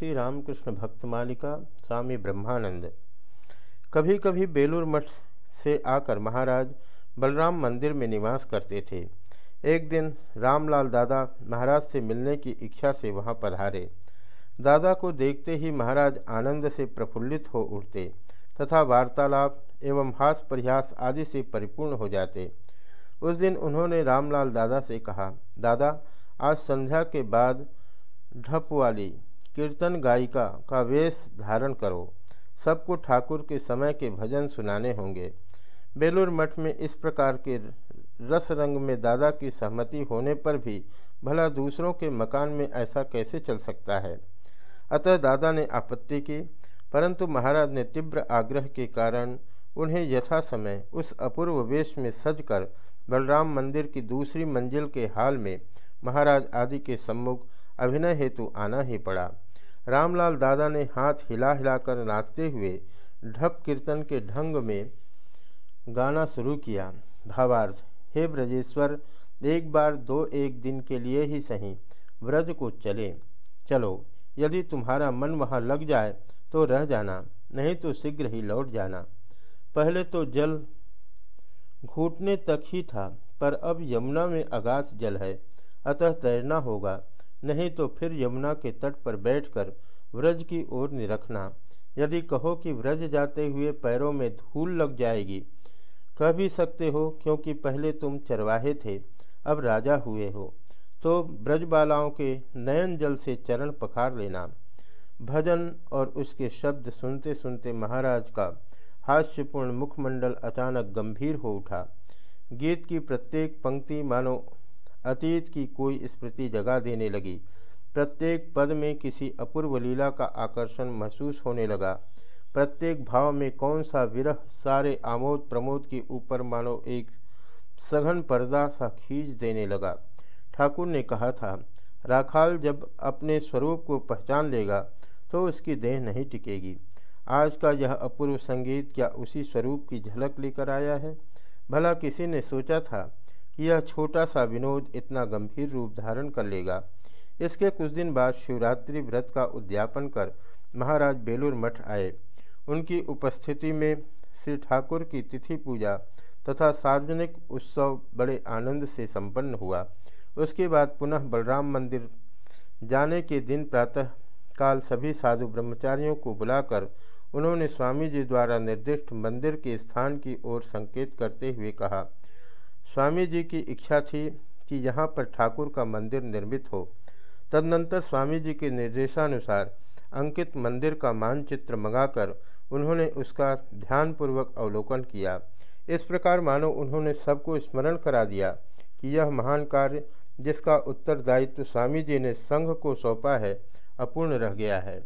श्री रामकृष्ण भक्त मालिका स्वामी ब्रह्मानंद। कभी कभी बेलूर मठ से आकर महाराज बलराम मंदिर में निवास करते थे। एक दिन रामलाल दादा महाराज से मिलने की इच्छा से वहाँ पधारे। दादा को देखते ही महाराज आनंद से प्रफुल्लित हो उठते तथा वार्तालाप एवं हास प्रयास आदि से परिपूर्ण हो जाते। उस दिन उन्होंने रामलाल दादा से कहा, दादा, आज संध्या के बाद ढप वाली कीर्तन गायिका का वेश धारण करो। सबको ठाकुर के समय के भजन सुनाने होंगे। बेलूर मठ में इस प्रकार के रस रंग में दादा की सहमति होने पर भी भला दूसरों के मकान में ऐसा कैसे चल सकता है? अतः दादा ने आपत्ति की, परंतु महाराज ने तीव्र आग्रह के कारण उन्हें यथा समय उस अपूर्व वेश में सजकर बलराम मंदिर की दूसरी मंजिल के हाल में महाराज आदि के सम्मुख अभिनय हेतु आना ही पड़ा। रामलाल दादा ने हाथ हिला हिलाकर नाचते हुए ढप कीर्तन के ढंग में गाना शुरू किया। भावार्थ, हे ब्रजेश्वर, एक बार दो एक दिन के लिए ही सही व्रज को चले। चलो, यदि तुम्हारा मन वहाँ लग जाए तो रह जाना, नहीं तो शीघ्र ही लौट जाना। पहले तो जल घूटने तक ही था, पर अब यमुना में अगाध जल है, अतः तैरना होगा। नहीं तो फिर यमुना के तट पर बैठकर व्रज की ओर निरखना। यदि कहो कि व्रज जाते हुए पैरों में धूल लग जाएगी, कह भी सकते हो क्योंकि पहले तुम चरवाहे थे, अब राजा हुए हो। तो ब्रजबालाओं के नयन जल से चरण पखार लेना। भजन और उसके शब्द सुनते सुनते महाराज का हास्यपूर्ण मुखमंडल अचानक गंभीर हो उठा। गीत की प्रत्येक पंक्ति मानो अतीत की कोई स्मृति जगा देने लगी। प्रत्येक पद में किसी अपूर्व लीला का आकर्षण महसूस होने लगा। प्रत्येक भाव में कौन सा विरह सारे आमोद प्रमोद के ऊपर मानो एक सघन पर्दा सा खींच देने लगा। ठाकुर ने कहा था, राखाल जब अपने स्वरूप को पहचान लेगा तो उसकी देह नहीं टिकेगी। आज का यह अपूर्व संगीत क्या उसी स्वरूप की झलक लेकर आया है? भला किसी ने सोचा था कि यह छोटा सा विनोद इतना गंभीर रूप धारण कर लेगा। इसके कुछ दिन बाद शिवरात्रि व्रत का उद्यापन कर महाराज बेलूर मठ आए। उनकी उपस्थिति में श्री ठाकुर की तिथि पूजा तथा सार्वजनिक उत्सव बड़े आनंद से संपन्न हुआ। उसके बाद पुनः बलराम मंदिर जाने के दिन प्रातः काल सभी साधु ब्रह्मचारियों को बुलाकर उन्होंने स्वामी जी द्वारा निर्दिष्ट मंदिर के स्थान की ओर संकेत करते हुए कहा स्वामी जी की इच्छा थी कि यहाँ पर ठाकुर का मंदिर निर्मित हो। तदनंतर स्वामी जी के निर्देशानुसार अंकित मंदिर का मानचित्र मंगाकर उन्होंने उसका ध्यानपूर्वक अवलोकन किया। इस प्रकार मानो उन्होंने सबको स्मरण करा दिया कि यह महान कार्य जिसका उत्तरदायित्व स्वामी जी ने संघ को सौंपा है, अपूर्ण रह गया है।